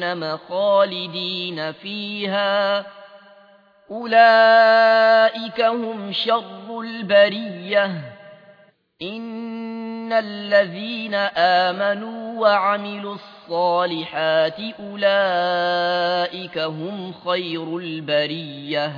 جهنم خالدين فيها. أولئك هم شر البرية. إن الذين آمنوا وعملوا الصالحات أولئك هم خير البرية.